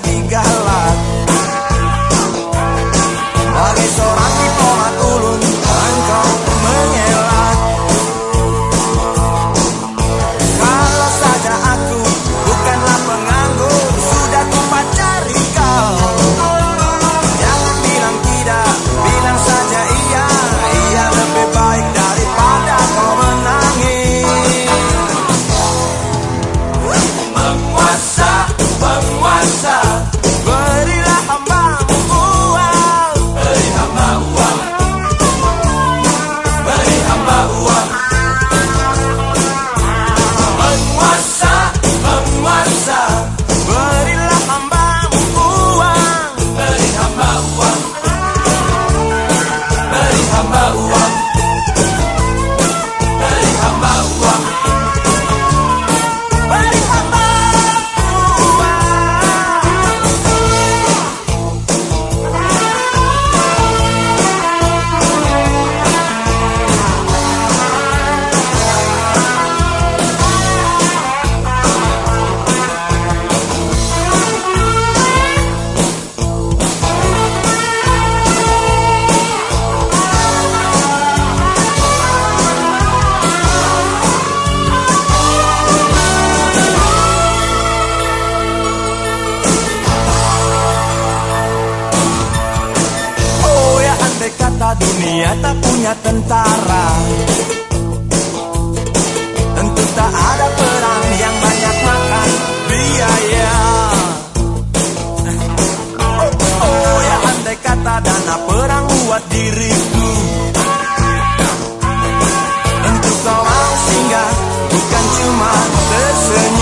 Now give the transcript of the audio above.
ligada lá. ternyata punya tentara. Tentu tak ada perang yang banyak makan biaya Oh, oh ya andai kata dana perang buat diriku. Tentu kau mau singgah bukan cuma tersenyum.